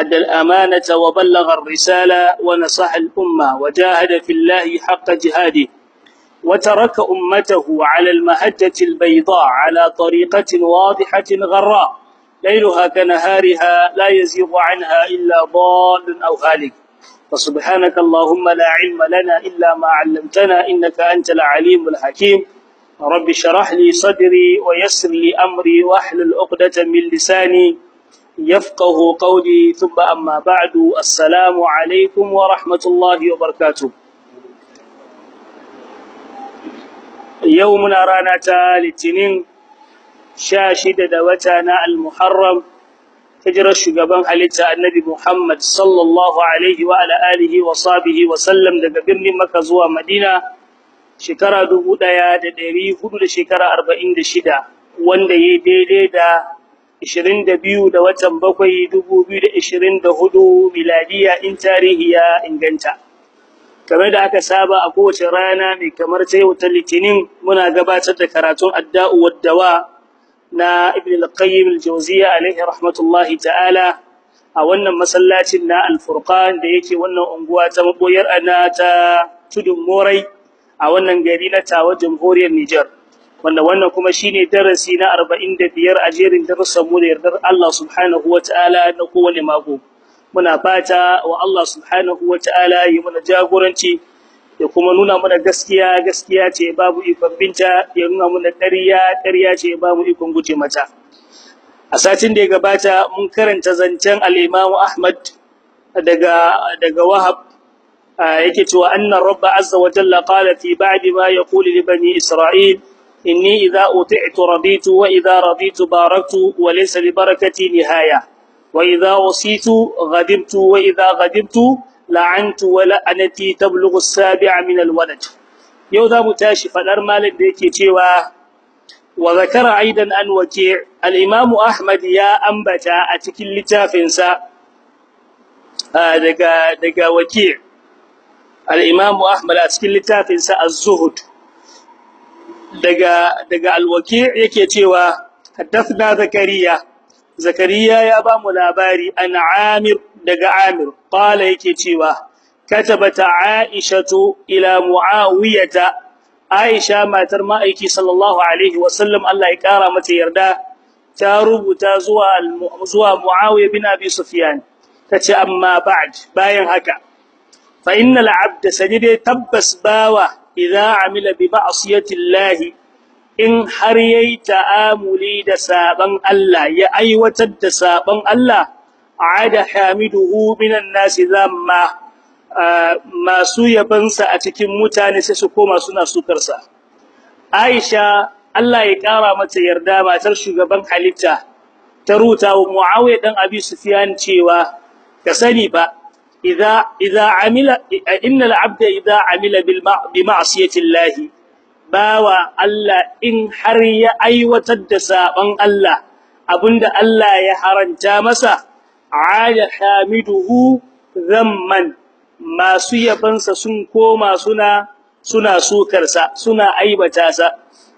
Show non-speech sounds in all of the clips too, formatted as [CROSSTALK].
أدى الأمانة وبلغ الرسالة ونصح الأمة وجاهد في الله حق جهاده وترك أمته على المهجة البيضاء على طريقة واضحة غراء. ليلها كنهارها لا يزيغ عنها إلا ضال أو هالك. فسبحانك اللهم لا علم لنا إلا ما علمتنا إنك أنت العليم الحكيم. رب شرح لي صدري ويسر لي أمري واحلل عقدة من لساني يفقه قولي ثم أما بعد السلام عليكم ورحمة الله وبركاته يومنا رانا تالتنين شاشد دوتنا المحرم hijirar shugaban halitta annabi Muhammad sallallahu alaihi wa ala alihi wa sahbihi wa sallam daga birnin Makka zuwa Madina shekara 1400 da shekara 46 wanda yayi daidai da 22 da watan 7 2024 miladiya in tarihi ya inganta. Kamar da aka saba a kowace rana mai kamar ta yau ta litinin muna gabatar da karatun adda'u wad dawa na Ibn al-Qayyim al-Jawziyya alaihi rahmatullahi ta'ala a wannan masallacin na Al-Furqan da yake wannan unguwa ta maboyar ana ta Tudun Morai a wannan gari na Tawa Jamhuriyar Niger wanda wannan kuma shine darasi na 45 a jerin darussan mu da yardar Allah subhanahu wata'ala na kowane mako. Muna fata wa Allah subhanahu wata'ala yi mana jagoranci ya kuma nuna mana gaskiya gaskiya ce babu ikon binta ya nuna mana ƙarya ƙarya ce babu ikon guje mata. A satin da ya gabata mun karanta zancen al-Imam Ahmad daga daga Wahab yake cewa anna rabba azza wa jalla qala fi ba'di ma yaqulu li bani Isra'il inni idha uti'tu raditu wa idha raditu baraktu wa laysa li barakati nihaya wa idha wasitu ghadibtu wa idha ghadibtu la'antu wa la'anati tablughu as-sabi'a min al-walad yau za mu tashi fadar malik da yake cewa wa zakara aidan an waki al-imam ahmad daga daga al-waki yake cewa haddathna zakariya. Zakariya ya ba mu labari an amir daga amir. Qala yake cewa katabata aishatu ila muawiyata. Aisha matar ma'aiki sallallahu alaihi wasallam Allah ya kara mata yarda ta rubuta zuwa zuwa muawiya bin abi sufyan. Tace amma ba'd. Bayan haka fa innal abda sajide tabbas bawa idza amila bi ma'siyati llahi in har yayi ta'amuli da saban Allah ya aiwatar da saban Allah ada hamiduhu minan nasi zamma masu yabansa a cikin mutane sai su koma suna sukarsa Aisha Allah ya kara mata yarda matar shugaban halitta ta ruta wa Muawiya dan Abi Sufyan cewa ka sani ba abda idza amila bil bi ma'siyati llahi bawa Allah in har ya aiwatar da saban Allah abin da Allah ya haranta masa ala hamiduhu zamman masu yabansa sun koma suna sukarsa suna aibata sa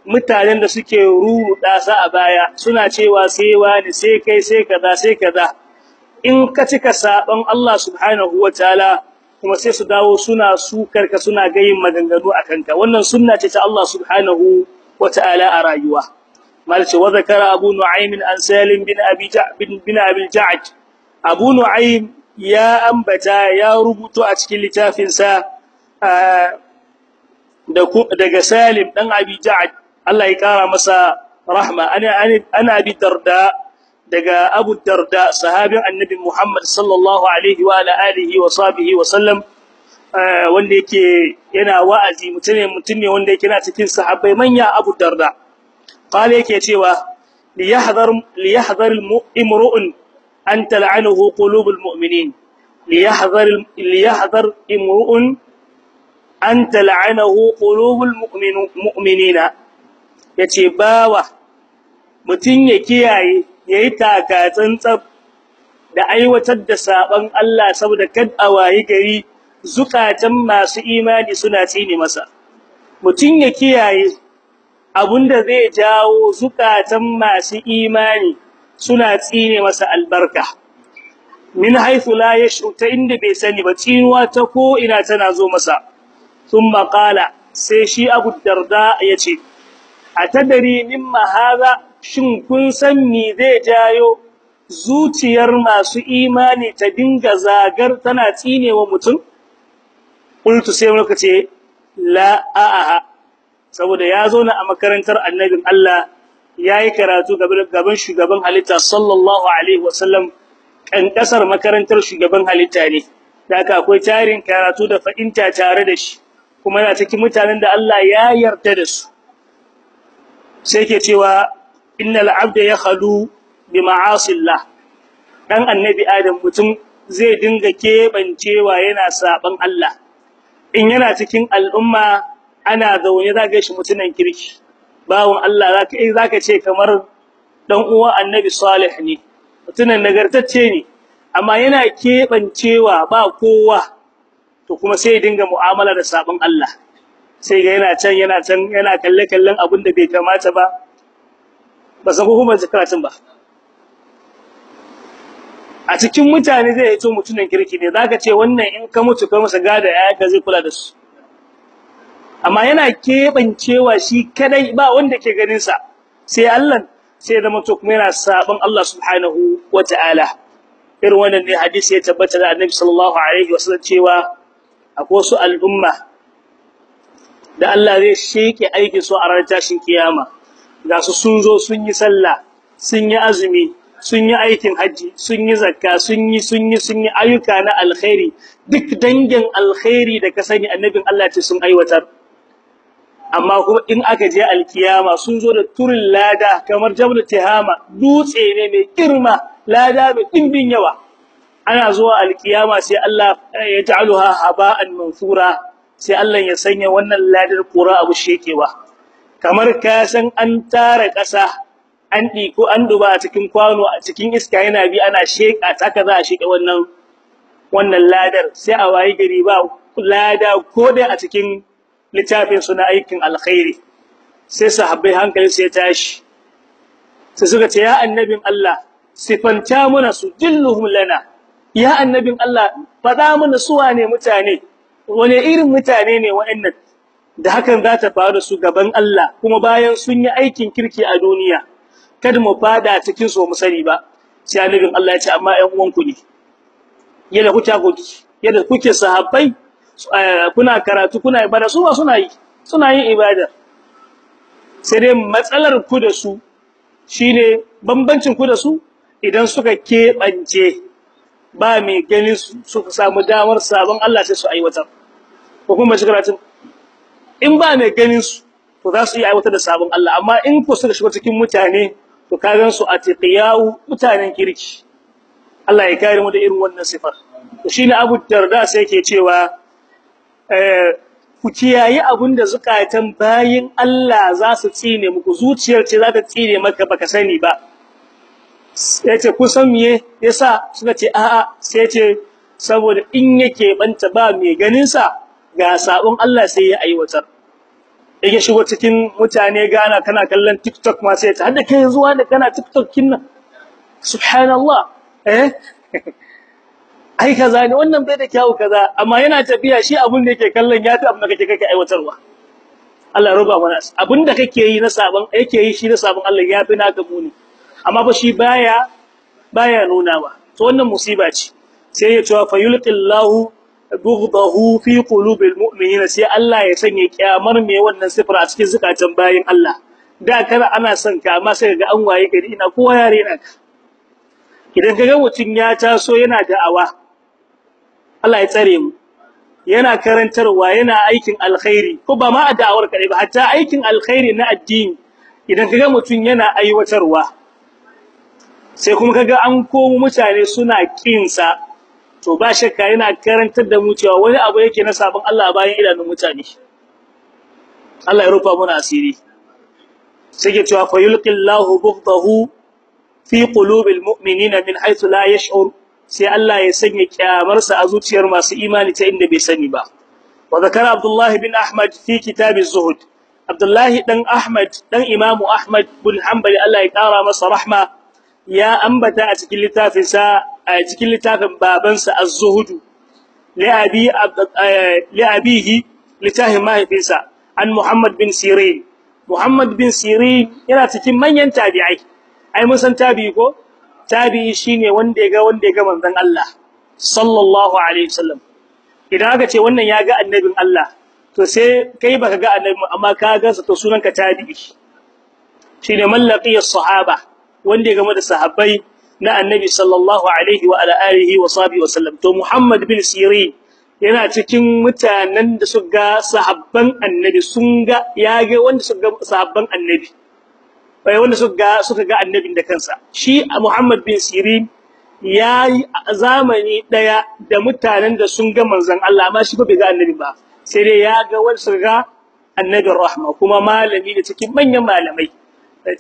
mutanen da suke ruda sa a baya suna cewa sai wani sai kai sai kaza sai kaza in ka cika saban Allah subhanahu wataala kuma sai su dawo suna sukarka suna gayin maganganu akanka wannan sunna ce ta Allah subhanahu wataala a rayuwa. Malce wa zakara abu nu'aym an salim bin abi bin abi ja'd. Abu Nu'aym ya ambata ya rubuto a cikin littafinsa daga Salim dan Abi Ja'd. Allah ya kara masa rahma. Ana ana Abi Darda daga Abu Darda sahabin Annabi Muhammad sallallahu alaihi wa alihi wa sahbihi wa sallam eh, wanda yake yana wa'azi mutune mutune wanda yake na cikin sahabbai manya Abu Darda. Qala yake cewa liyahdhar liyahdhar imru'un an tal'anuhu qulubul mu'minin. Liyahdhar liyahdhar imru'un an tal'anuhu qulubul mu'minina. Yace bawa mutun ya kiyaye yayi taka tsantsab da aiwatar da saban Allah saboda kad awayi gari zukatan masu imani suna tsine masa. Mutun ya kiyaye abunda zai jawo zukatan masu imani suna tsine masa albarka. Min haythu la yash'u ta inda bai sani ba tsinuwa ta ko ina tana zo masa. Thumma qala sai shi Abu Darda ya ce atadari mimma hadha shin kun san me zai jayo zuciyar masu imani ta dinga zagar tana tsinewa mutum? Qultu sai muka ce la a'aha. Saboda ya zo na a makarantar annabin Allah yayi karatu gaban shugaban halitta sallallahu alaihi wasallam. Kan ƙasar makarantar shugaban halitta ne. Haka akwai tarin karatu da fa'inta tare da shi. Kuma yana cikin mutanen da Allah ya yarda da su. Sai ke cewa innal abda yakhlu bi ma'asillah dan annabi adam mutum zai dinga kebancewa yana saban Allah. In yana cikin al'umma ana zaune zaka shi mutunan kirki. Bawon Allah zaka zaka ce kamar dan uwa annabi salih ne. Mutunan nagartacce ne. Amma yana kebancewa ba kowa to kuma sai dinga mu'amala da sabon Allah. Sai ga yana can yana can yana kalle kallon abin da bai kamata ba. Ba san ko kuma zakaratun ba. A cikin mutane zai yato mutunan kirki ne. Zaka ce wannan in ka mutu ka masa gada yayanka zai kula da su. Amma yana kebancewa shi kadai ba wanda ke ganin sa sai Allah sai da mutu kuma yana sabon Allah subhanahu wataala irin wannan ne hadisi ya tabbata da Annabi sallallahu alaihi wasallam cewa akwai wasu al'umma da Allah zai sheke aikin su a ranar tashin kiyama. Ga su sun zo sun yi sallah sun yi azumi sun yi aikin haji sun yi zakka sun yi sun yi sun yi ayyuka na alkhairi. Duk dangin alkhairi da ka sani annabin Allah ce sun aiwatar. Amma kuma in aka je alkiyama sun zo da turin lada kamar jabal tihama dutse ne mai girma lada mai dimbin yawa. Ana zuwa alkiyama sai Allah ya ta'aluha haba'an mansura. Sai Allah ya sanya wannan ladar kura abu shekewa. Kamar ka san an tara ƙasa an ɗiko an duba a cikin kwano a cikin iska yana bi ana sheka taka za a sheke wannan wannan ladar. Sai a wayi gari ba lada ko dai a cikin littafin su na aikin alkhairi. Sai sahabbai hankali sai tashi. Sai suka ce ya annabin Allah sifanta mana su dilluhum lana. Ya annabin Allah fada mana su wane mutane. Wane irin mutane ne wa'annan da hakan za ta faru su gaban Allah kuma bayan sun yi aikin kirki a duniya? Kada mu fada cikin su mu sani ba. Sai annabin Allah ya ce amma ƴan uwanku ne. Yadda kuke kuke yadda kuke sahabbai kuna karatu kuna ibada su ba suna yi suna yin ibada. Sai dai matsalar ku da su shine bambancin ku da su idan suka keɓance ba mai ganin su suka samu damar sabon Allah sai su aiwatar. Ko kuma shi karatun in ba mai ganin su to za su yi aiwatar da sabon Allah. Amma in ku suka shiga cikin mutane to ka gan su atiqiyahu mutanen kirki. Allah ya kare mu da irin wannan sifar. To shine Abu Darda sai yake cewa eh ku kiyayi abin da zukatan bayin Allah za su tsine muku. Zuciyar ce za ta tsine maka baka sani ba. Yace ku san me yasa suka ce a'a. Sai ya ce saboda in yake banta ba mai ganin sa ga sabon Allah sai ya aiwatar. Yake shigo cikin mutane gana kana kallon TikTok ma sai ta hada kai zuwa da kana TikTok kin nan? Subhanallah. Eh? [LAUGHS] Ai kaza ne. Wannan bai da kyau kaza. Amma yana tafiya shi abun da yake kallon yafi abin da kake kake aiwatarwa. Allah roba mana abin da kake yi na sabon yake yi shi na sabon Allah yafi naka muni. Amma ba shi baya baya nuna ba to wannan musiba ce. Sai ya cewa fayulqillahu bughdahu fi qulubil mu'minina sai Allah ya sanya kiyamar me wannan sifra a cikin zakatan bayin Allah. Da kana ana son ka amma sai ga an waye gari ina kowa yare na idan kaga mutun ya taso yana da'awa Allah ya tsare mu. Yana karantarwa yana aikin alkhairi ko ba ma da'awar kadai ba hatta aikin alkhairi na addini. Idan kaga mutun yana aiwatarwa sai kuma kaga an komo mutane suna kinsa to ba shakka yana karantar da mu cewa wani abu yake na sabon Allah bayan idanun mutane. Allah ya rufa mana asiri. Sai ke cewa fayulqillahu bughdahu fi qulubil mu'minina min haythu la yash'ur. Sai Allah ya sanya kyamarsa a zuciyar masu imani ta inda bai sani ba. Wa zakara Abdullah bin Ahmad fi kitab az-zuhd Abdullah dan Ahmad dan Imam Ahmad bin Hanbali Allah ya kara masa rahma. Ya ambata a cikin littafin sa a cikin littafin babansa az-zuhd li abi li abihi an Muhammad bin Sirin. Muhammad bin Sirin yana cikin manyan tabi'ai. Ai mun san tabi'i ko? Tabi'i shine wanda ya ga wanda ya ga manzon Allah sallallahu alaihi wasallam. Idan aka ce wannan ya ga annabin Allah to sai kai baka ga annabi amma ka ga sa to sunanka tabi'i. Shine mallaqi as-sahaba wanda ya game da sahabbai na annabi sallallahu alaihi wa ala alihi wa sahbihi wasallam to Muhammad bin Sirin yana cikin mutanen da suka ga sahabban annabi sun ga ya ga wanda suka ga sahabban annabi. Bai wanda suka ga suka ga annabin da kansa. Shi Muhammad bin Sirin yayi zamani ɗaya da mutanen da sun ga manzon Allah amma shi ba bai ga annabi ba. Sai dai ya ga wanda suka ga annabin rahma kuma malami ne cikin manyan malamai.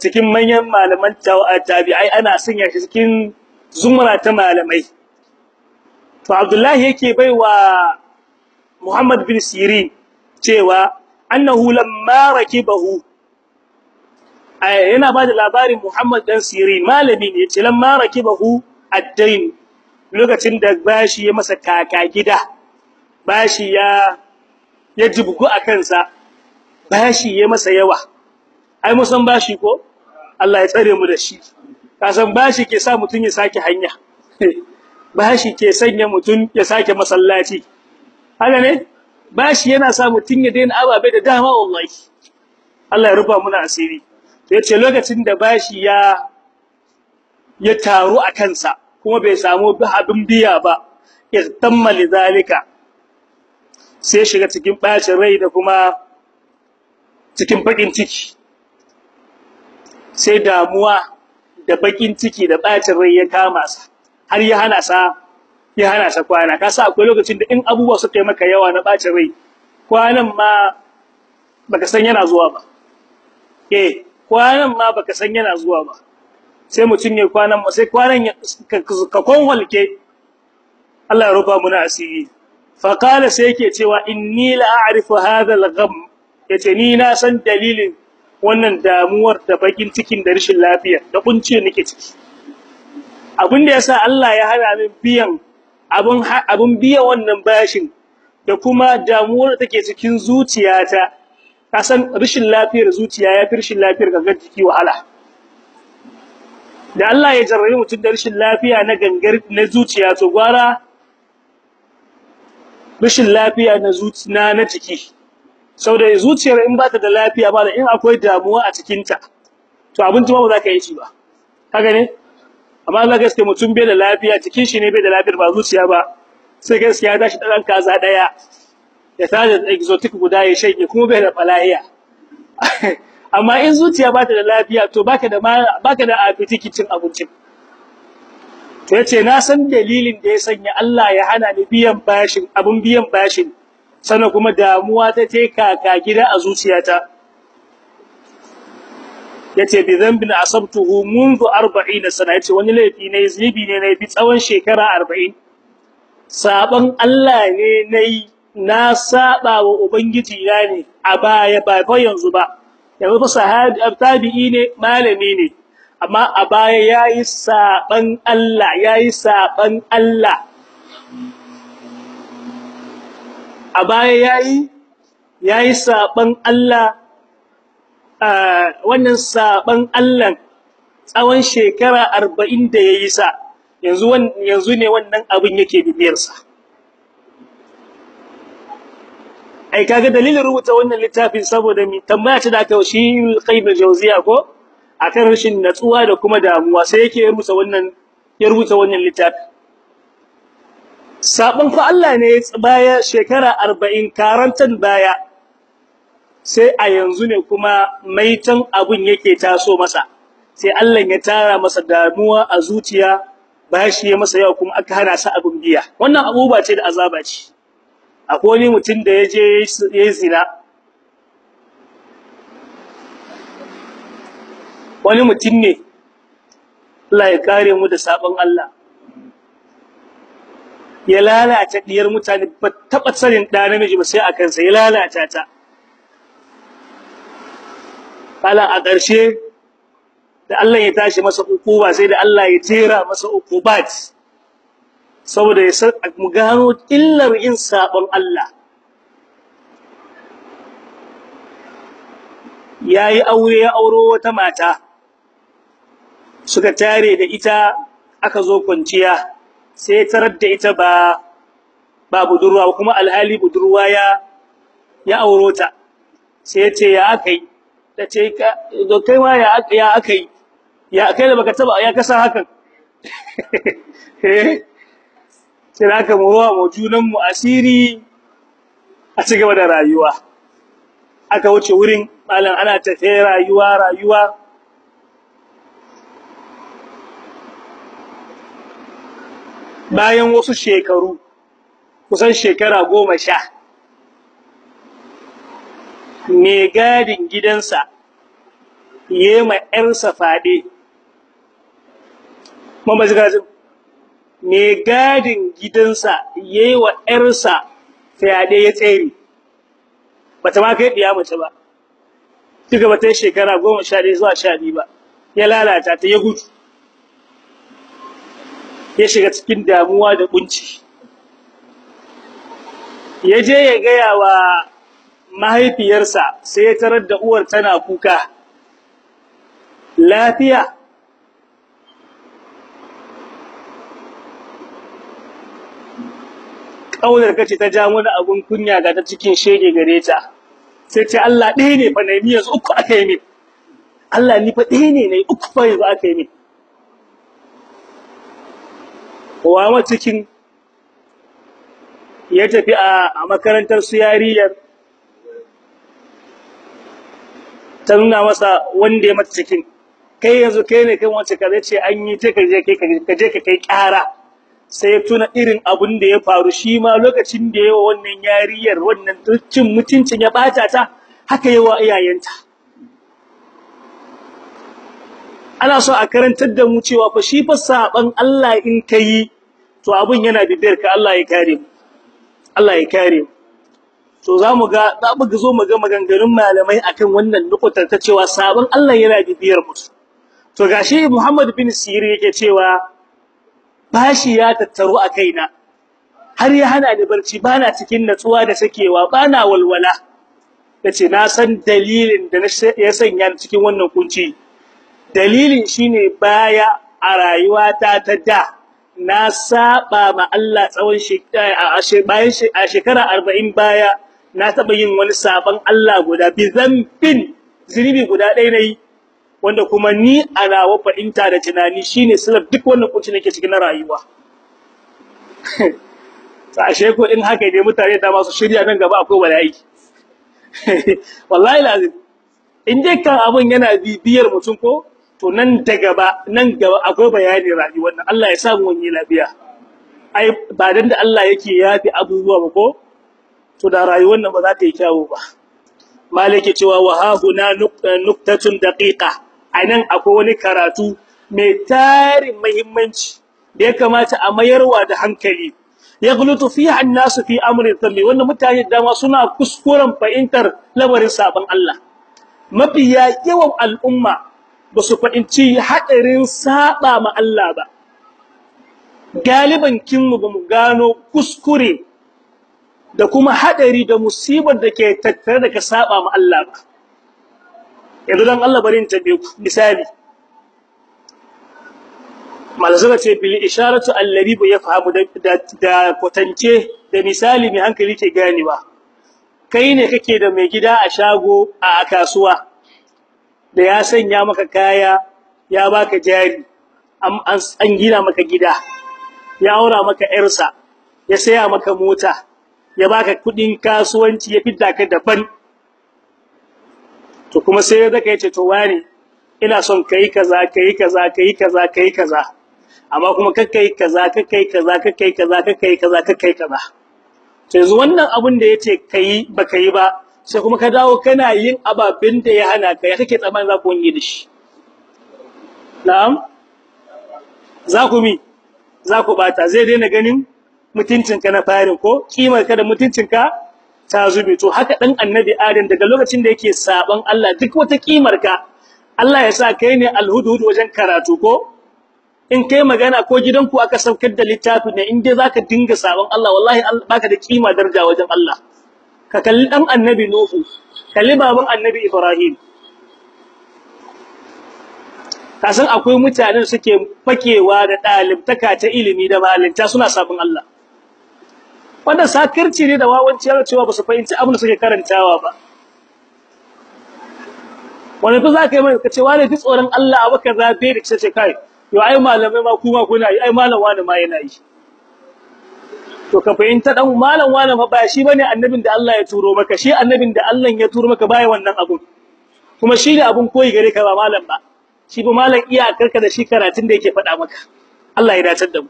Cikin manyan malaman tabi'ai ana sanya shi cikin zumra ta malamai. To Abdullahi yake baiwa Muhammad bin Sirin cewa annahu lamma rakibahu. Yana ba da labarin Muhammad dan Sirin malami ne ya ce lamma rakibahu ad-dain lokacin da bashi ya masa kaka gida bashi ya ya jibgu a kansa bashi ya masa yawa. Ai mun san bashi ko? Allah ya tsare mu da shi. Kasan bashi ke sa mutun ya sake hanya. [LAUGHS] Bashi ke sanya mutun ya sake masallaci. Haka ne? Bashi yana sa mutun ya daina ababe da dama wallahi. Allah ya rufa muna asiri. Yace lokacin da bashi ya ya taru a kansa kuma bai samu abin biya ba ihtamma lidhalika sai shiga cikin bacin rai da kuma cikin bakin ciki. Sai damuwa da bakin ciki da bacin rai ya kama sa har ya hana sa ya hana sa kwana. Kasa akwai lokacin da in abubuwa suka yi maka yawa na bacin rai kwanan ma baka san yana zuwa ba. Eh kwanan ma baka san yana zuwa ba. Sai mutun ne kwanan sai kwanan ka konwalke Allah ya rufa muna asiri. Fa qala sai yake cewa inni la a'rifu hadha al-gham. Yace ni na san dalilin wannan damuwar da bakin cikin da rashin lafiya da kunci nake ciki. Abin da yasa Allah ya hana min biyan abun abun biya wannan bashin da kuma damuwar da take cikin zuciyata kasan rashin lafiyar zuciya ya fi rashin lafiyar gangar jiki wahala. Da Allah ya jarrabe mutum da rashin lafiya na gangar na zuciya to gwara rashin lafiya na zuciya na jiki. Saboda zuciyar in ba ta da lafiya ba da in akwai damuwa a cikin ta to abinci ma ba za ka yi shi ba. Haka ne amma Allah gaske mutum bai da lafiya cikin shi ne bai da lafiyar ba zuciya ba sai gaskiya tashi dan kaza ɗaya ya tada exotic guda ya shege kuma bai da falahiya. [LAUGHS] Amma in zuciya ba ta da lafiya to baka da baka da appetite cin abincin. To ya ce na san dalilin da ya sanya Allah ya hana ni biyan bashin abun biyan bashin. sana kuma damuwa ta te kaka gida a zuciyata yace bi dhanbin asabtuhu منذ 40 sana yace wani laifi ne zibi ne nayi bi tsawon shekara 40 saban Allah ne nayi na saba wa ubangiji na ne a baya ba fa yanzu ba yanzu fa sahabi tabi'i ne malami ne amma a baya yayi saban Allah yayi saban Allah A baya yayi yayi saban Allah wannan saban Allah tsawon shekara 40 da yayi sa yanzu yanzu ne wannan abin yake bibiyar sa ai kaga dalilin rubuta wannan littafin saboda mi tambaya ta da aka shi qayyim jawziya ko? Akan rashin natsuwa da kuma damuwa sai yake rubuta wannan ya rubuta wannan littafi sabon fa Allah ne baya shekara 40 karantan baya. Sai a yanzu ne kuma maitan abun yake taso masa. Sai Allah ya tara masa damuwa a zuciya bashi ya masa yawa kuma aka hana sa abin biya. Wannan abubuwa ce da azaba ce. Akwai wani mutum da ya je ya zina. Wani mutum ne. Allah ya kare mu da sabon Allah. Ya lalata diyar mutane ba taba sanin da namiji ba sai a kansa ya lalata ta. Kala a ƙarshe da Allah ya tashi masa ukuba sai da Allah ya tera masa ukubat saboda ya san mu gano illar yin sabon Allah. Yayi aure ya auro wata mata suka tare da ita aka zo kwanciya. Sai tarar da ita ba ba budurwa kuma alhali budurwa ya ya auro ta. Sai ya ce ya akai ta ce do kai ma ya ya akai ya kai da baka taba ya kasa hakan? [LAUGHS] Eh sai aka mu ruwa mu junan mu asiri a ci gaba da rayuwa. Aka wuce wurin malam ana tafe rayuwa rayuwa. Bayan wasu shekaru kusan shekara goma sha mai gadin gidansa ya ma ‘yarsa faɗe mai gadin gidansa ya yi wa ‘yarsa ya tsere. Ba ta ma kai ɗiya mace ba. Duka ba shekara goma sha ɗaya zuwa sha biyu ba. Ya lalata ta ya gudu. Ya shiga cikin damuwa da kunci. Ya je ya gaya wa mahaifiyarsa sai ya tarar da uwar tana kuka. Lafiya? Ƙaunar kace ta ja mana abun kunya ga ta cikin shege gare ta. Sai ce Allah ɗaya ne fa na yi yanzu uku aka yi min. Allah ni fa ɗaya ne na yi uku fa yanzu aka yi min. Kowa cikin ya tafi a makarantar su yariyar. Ta nuna masa wanda ya mata cikin. Kai yanzu kai ne kan wacce ka zai ce an yi ta kaje ka je ka kai ƙara. Sai ya tuna irin abun da ya faru. Shi ma lokacin da yawa wannan yariyar wannan cin mutuncin ya bata ta haka yawa iyayenta. Ana so a karantar da mu cewa fa shi fa saban Allah in kai to abun yana bibiyar ka Allah ya kare mu. Allah ya kare mu. To za mu ga za mu ga zo mu ga maganganun malamai akan wannan nukutar ta cewa saban Allah yana bibiyar mu to gashi Muhammad bin Siri yake cewa bashi ya tattaru a kaina har ya hana ni barci bana cikin natsuwa da sakewa bana walwala. Yace na san dalilin da ya sanya ni cikin wannan kunci. Dalilin shine baya a rayuwata ta da. Na saba ma Allah tsawon bayan a shekara 40 baya na taba yin wani saban Allah guda bi zambin zinibi guda ɗaya na yi wanda kuma ni ana wa fahimta da tunani shine salaf duk wannan kunci nake cikin rayuwa. [LAUGHS] Sa ashe ko in haka ne mutane da masu shirya nan gaba akwai bala'i [LAUGHS] wallahi lazim. In dai kan abun yana bibiyar mutum ko to nan ta gaba nan gaba akwai bayani rayuwar nan. Allah ya sa mu wani lafiya. Ai ba dan da Allah yake yafi abubuwa ba ko? To da rayuwar nan ba za ta yi kyawu ba. Malike cewa wa ha huna nuktatun daqiqa. Anan akwai wani karatu mai tarin muhimmanci da ya kamata a mayarwa da hankali. Yaghlutu fiha an-nas fi amri dhanbi wannan mutane dama suna kuskuren fahimtar labarin sabon Allah. Mafiya yawan al'umma ba su fahimci haɗarin saɓa ma Allah ba. Galiban kinmu ba mu gano kuskure da kuma haɗari da musibar da ke tattare da ka saɓa ma Allah ba. Yanzu don Allah bari tabe ku misali. Malazara ce bil isharatu allari ba ya fahimu da kwatance da misali mai hankali ke ganewa. Kai ne kake da mai gida a shago a kasuwa. Da ya sanya maka kaya ya baka jari an gina maka gida ya aura maka yarsa ya saya maka mota ya baka kuɗin kasuwanci ya fidda ka daban. To kuma sai zaka ya ce to wani ina son kai kaza kai kaza kai kaza kai kaza. Amma kuma kakkai kaza kakkai kaza kakkai kaza kakkai kaza kakkai kaza. To yanzu wannan abun da ya ce kai baka yi ba sai kuma ka dawo kana yin ababin da ya hana ka ya kake tsammanin za ku yi da shi? Na'am? Za ku mi? Za ku bata. Zai daina ganin mutuncinka na farin ko kimar ka da mutuncinka ta zube. To haka dan annabi adam daga lokacin da yake saban Allah duk wata kimar ka Allah ya sa kai ne alhudud wajen karatu ko? In kai magana ko gidanku aka saukar da littafin ne in dai zaka dinga saban Allah wallahi baka da kima daraja wajen Allah. Ka kalli dan annabi nuhu kalli baban annabi ibrahim. Kasan akwai mutanen suke fakewa da dalibtaka ta ilimi da malinta suna sabon Allah. Wannan sakirci ne da wawanci yana cewa ba su fahimci abin da suke karantawa ba. Wani fi za yi mai ka ce wani tsoron Allah a baka zafe da ce kai yau ai malamai ma kuma kuna ai malam wani ma yana yi. To ka fahimta dan malam wani ma ba shi ba ne annabin da Allah ya turo maka shi annabin da Allah ya turo maka baya wannan abun. Kuma shi ne abun koyi gare ka ba malam ba. Shi ba malam iyakar ka da shi karatun da yake faɗa maka. Allah ya dace da mu.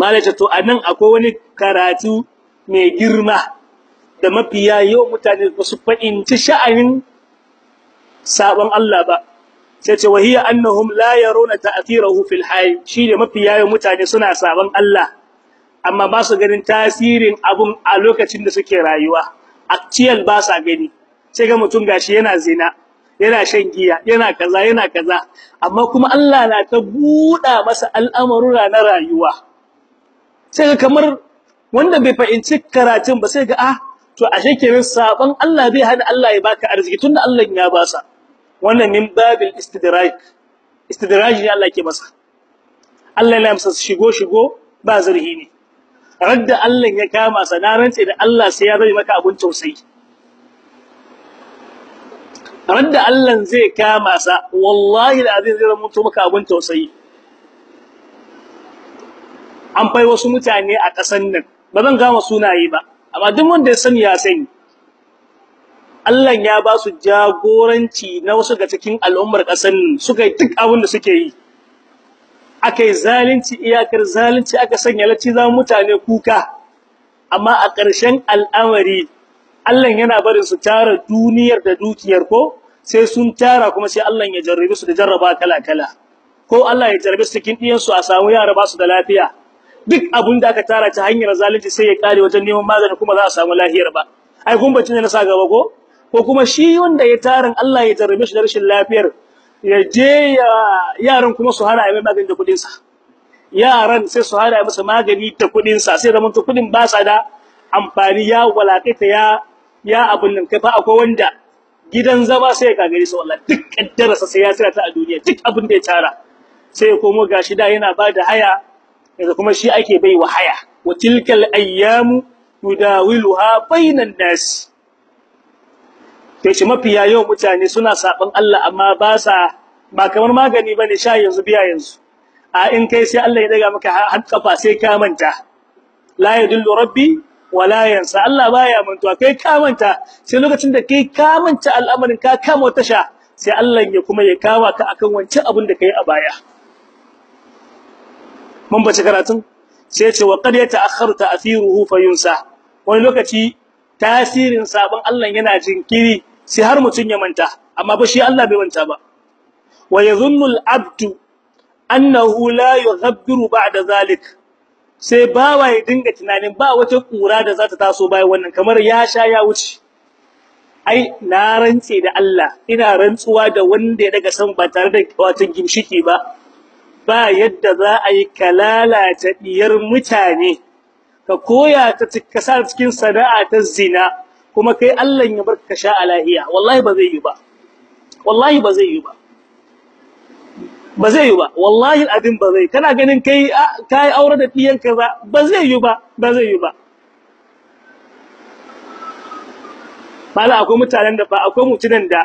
Malaita to a nan akwai wani karatu mai girma da mafiya yau mutane ba su fahimci sha'anin sabon Allah ba. Sai ce wahiya annahum la yarawna ta'thirahu fil hayy. Shine mafiya yau mutane suna sabon Allah amma ba su ganin tasirin abun a lokacin da suke rayuwa. Actual ba sa gani. Sai ga mutum gashi yana zina yana shan giya yana kaza yana kaza. Amma kuma Allah na ta buɗa masa al'amurra na rayuwa. Sai ga kamar wanda bai fahimci karatun ba sai ga ah to ashe kenan sabon Allah bai hana Allah ya baka arziki tunda Allah ya basa wannan min babil istidraj. Istidraj ne Allah ke masa. Allah ya masa shigo shigo ba zarhi ne. Radda Allah ya kama sa na rantse da Allah sai ya zai maka abun tausayi. Radda Allah zai kama sa wallahi alazim zai zama maka abun tausayi. An fai wasu mutane a ƙasan nan. Ba zan gama sunaye ba amma duk wanda ya sani ya sani. Allah ya ba su jagoranci na wasu ga cikin al'ummar ƙasar nan. Suka yi duk abin da suke yi. Aka yi zalunci iyakar zalunci aka sanya lacci za mutane kuka. Amma a ƙarshen al'amari Allah yana barin su tara duniyar da dukiyar ko? Sai sun tara kuma sai Allah ya jarrabe su da jarraba kala kala ko Allah ya jarrabe su cikin diyan su a samu yara ba su da lafiya. Duk abin da aka tara ta hanyar zalunci sai ya kare wajen neman magani kuma za a samu lahiyar ba. Ai kun bacin na sa gaba ko? Ko kuma shi wanda ya tarin Allah ya jarrabe shi da rashin lafiyar ya je yaran kuma su hana mai magani da kuɗin sa yaran sai su hana masa magani da kuɗin sa sai zaman to kuɗin ba sa da amfani ya walakaita ya ya abun nan. Kai fa akwai wanda gidan zama sai ya kagare su wallahi. Duk kaddararsa sai ya tsira ta a duniya duk abin da ya tara. Sai ya komo gashi da yana ba da haya yanzu kuma shi ake bai wa haya. Wa tilkal ayyamu yudawiluha bainan nas sai mafiya yau mutane suna saban Allah amma ba sa ba kamar magani ba ne sha yanzu biya yanzu. A in kai sai Allah ya daga maka har kafa sai ka manta. La yadullu rabbi wala yansa. Allah baya mantuwa kai ka manta. Sai lokacin da kai ka manta al'amarin ka kama wata sha sai Allah ya kuma ya kawa ka akan wancan abin da kai a baya. Mun bace karatun? Sai ce wa qad yata'akhkharu ta'thiruhu fayunsa wani lokaci tasirin sabon Allah yana jinkiri. Sai har mutun ya manta amma ba shi Allah bai manta ba. Wa yadhunnu al-abdu annahu la yughabbiru ba'da zalik. Sai bawa ya dinga tunanin ba wata kura da za ta taso bayan wannan kamar ya sha ya wuce. Ai na rantse da Allah ina rantsuwa da wanda ya daga san ba tare da wata gimshiki ba. Ba yadda za a yi kalalata diyar mutane ka koya ta kasa cikin sana'a ta zina. Kuma kai Allah ya barka ka sha alahiya wallahi ba zai yi ba. Wallahi ba zai yi ba. Ba zai yi ba. Wallahi al'adin ba zai. Kana ganin kai kai aure da diyan kaza ba zai yi ba ba zai yi ba. Bala akwai mutanen da ba akwai mutunan da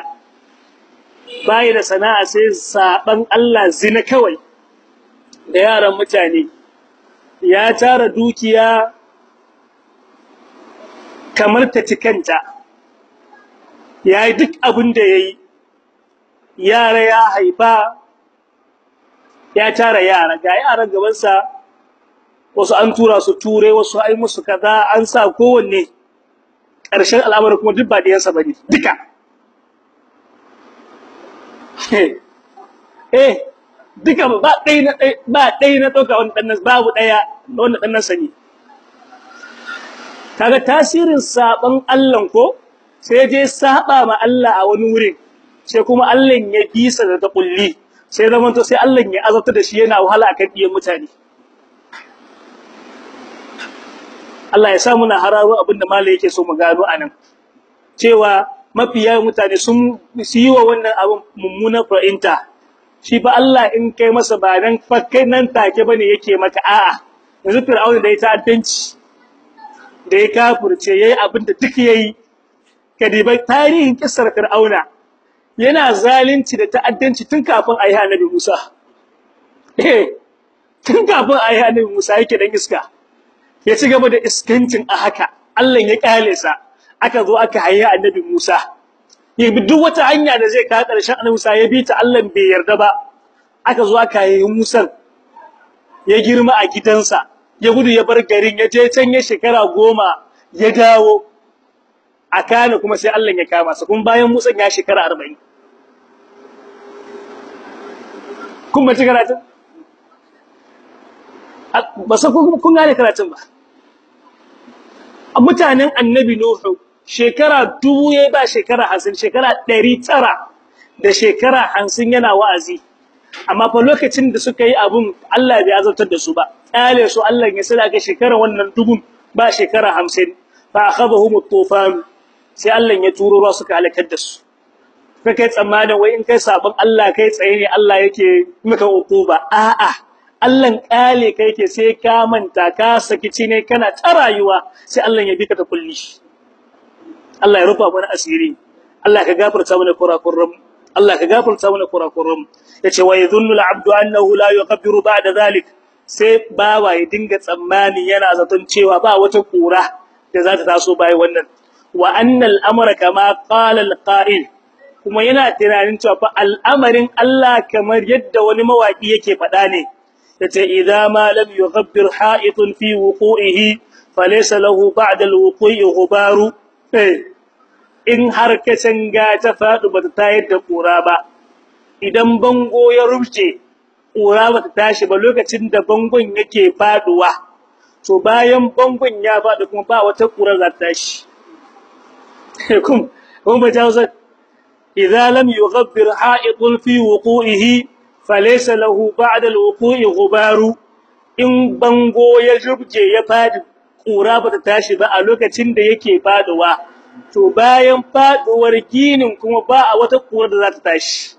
bai da sana'a sai saban Allah zina kawai da yaran mutane. Ya tara dukiya kamar ta cikanta yayi duk abin da yayi yara ya haifa ya tara yara. Ga yaran gaban sa wasu an tura su ture wasu ai musu kaza an sa kowanne. Ƙarshen al'amari kuma duk ba da yansa ba ne duka. [LAUGHS] Eh duka ba dai na ba dai na doka wannan dan babu ɗaya wannan dan sani. Kaga tasirin saban Allah ko? Sai je saba ma Allah a wani wurin sai kuma Allah ya bisa da ta kulli sai zaman to sai Allah ya azabta da shi yana wahala akan biyan mutane. Allah ya sa muna hararo abin da malai yake so mu gano a nan cewa mafiya mutane sun yi wa wannan abin mummunan fa'inta shi fa Allah in kai masa ba nan fakkai nan take ba ne yake maka a'a yanzu fir'auna da ya ta'addanci da ya kafirce yayi abin da duk yayi kadibai tarihin kissar fir'auna. Yana zalunci da ta'addanci tun kafin ayi annabi Musa. Eh tun kafin ayi annabi Musa yake dan iska. Ya ci gaba da iskancin a haka. Allah ya kale sa. Aka zo aka hayya annabi Musa. Ya bi duk wata hanya da zai ka ƙarshen annabi Musa ya bi ta Allah bai yarda ba. Aka zo aka hayya Musa ya girma a gidansa. Ya gudu ya bar garin ya je can ya shekara goma ya dawo. A kana kuma sai Allah ya kama sa kuma bayan Musa ya shekara 40 kun ba ci karatun ba sa kun gane karatun ba. Mutanen annabi Nuhu shekara dubu ya ba shekara hamsin shekara ɗari tara da shekara hamsin yana wa'azi. Amma fa lokacin da suka yi abun Allah bai azabtar da su ba. Ƙyale su Allah ya sada ga shekara wannan dubun ba shekara hamsin. Fa akhadhahum at-tufan. Sai Allah ya turo ruwa suka halakar da su. Kai kai tsammanin wai in kai sabon Allah kai tsaye ne Allah yake maka ukuba a'a Allah ƙyale kai ke sai ka manta ka saki ne kana ta rayuwa sai Allah ya bi ka ta kulli. Allah ya rufa mana asiri. Allah ka gafarta mana kurakurum Allah ka gafarta mana kurakurum ya ce wa yadhunnu al-'abdu annahu la yughfiru ba'da dhalik. Sai bawa ya dinga tsammani yana zaton cewa ba wata kura da za ta taso bai wannan. Wa annal amra kama qala al-qa'il kuma yana tunanin cewa fa al'amarin Allah kamar yadda wani mawaki yake faɗa ne. Yace idza ma lam yughabbir ha'itun fi wuqu'ihi falaysa lahu ba'da al-wuqu'i ghubaru. In har ka canga ta faɗi bata tayar da ƙura ba idan bango ya rubce ƙura bata tashi ba lokacin da bangon yake faɗuwa to bayan bangon ya faɗi kuma ba wata ƙura za ta tashi. [LAUGHS] Kun kun ba jawo idza lam yughabbir ha'idun fi wuqu'ihi falaysa lahu ba'da al-wuqu'i ghubaru. In bango ya rubje ya faɗi ƙura bata tashi ba a lokacin da yake faɗuwa to bayan faduwar ginin kuma ba a wata kura da za ta tashi.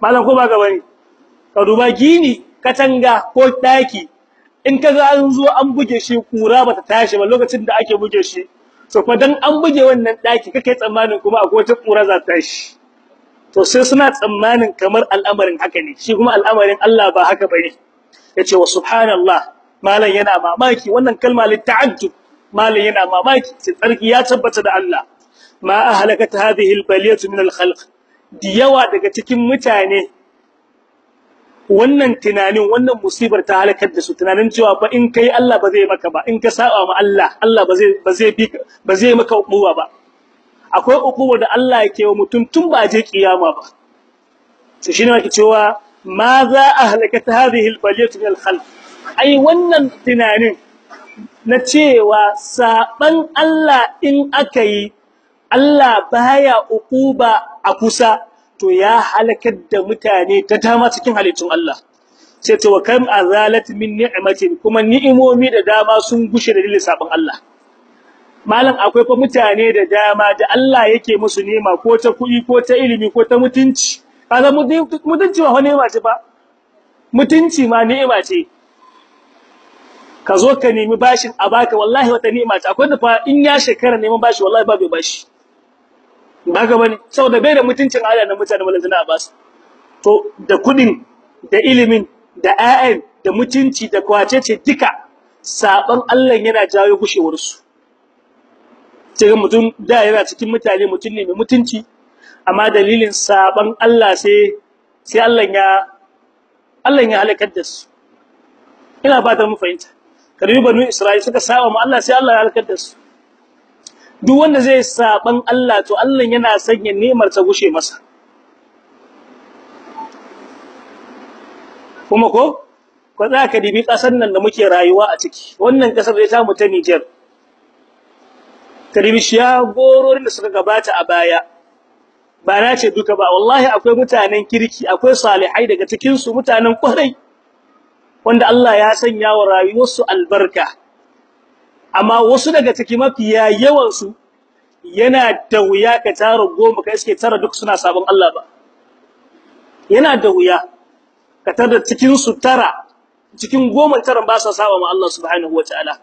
Malam ko ba ga ba ne? Ka duba gini katanga ko daki in kaga an zo an buge shi kura bata tashi ba lokacin da ake buge shi. To fa dan an buge wannan daki kake tsammanin kuma akwai wata kura za ta tashi. To sai suna tsammanin kamar al'amarin haka ne. Shi kuma al'amarin Allah ba haka ba ne ya ce wa subhanallah malam yana mamaki. Wannan kalma litta'ajjub malin yana mamaki. Sai tsarki ya tabbata da Allah. Ma ahlakat hadhihi albaliyatu min alkhalq. Diyawa daga cikin mutane wannan tunanin wannan musibar ta halakar da su tunanin cewa fa in kai Allah ba zai maka ba in ka saba ma Allah Allah ba zai ba zai bi ba zai maka hukuma ba. Akwai hukuma da Allah yake wa mutum tun ba je kiyama ba. To shine wake cewa ma za ahlakat hadhihi albaliyatu min alkhalq. Ai wannan tunanin na cewa saban Allah in aka yi Allah baya ukuba a kusa. To ya halakar da mutane ta dama cikin halittun Allah. Sai to kam azalat min ni'matin kuma ni'imomi da dama sun gushe da dalilin saban Allah. Malam akwai fa mutane da dama da Allah yake musu nema ko ta kuɗi ko ta ilimi ko ta mutunci. Kaza mutunci ma wani ni'ima ce fa mutunci ma ni'ima ce. Ka zo ka nemi bashin a baka wallahi wata ni'ima ce. Akwai da fa in ya shekara neman bashi wallahi ba bai bashi. Ba ga ba ne. Saboda bai da mutuncin Allah na mutane wala zina ba su to da kuɗin da ilimin da ayyan da mutunci da kwacece duka saban Allah yana jawo gushewar su sai mutum da yana cikin mutane mutum ne mai mutunci amma dalilin saban Allah sai sai Allah ya Allah ya halakar da su. Ina fatan mu fahimta. Karbi banu Isra'il suka saba mu Allah sai Allah ya halakar da su. Duk wanda zai saban Allah to Allah yana sanya nemar ta gushe masa. Kuma ko? Ko za ka dibi ƙasar nan da muke rayuwa a ciki. Wannan ƙasar da ta mu ta Niger karibi shagororin da suka gabata a baya. Ba na ce duka ba. Wallahi akwai mutanen kirki akwai salihai daga cikin su mutanen ƙwarai wanda Allah ya sanya wa rayuwarsu albarka. Amma wasu daga cikin mafiya yawan su yana da wuya ka tara goma ka iske tara duk suna sabon Allah ba. Yana da wuya ka tara cikin su tara cikin goma tara ba sa saba ma Allah subhanahu wataala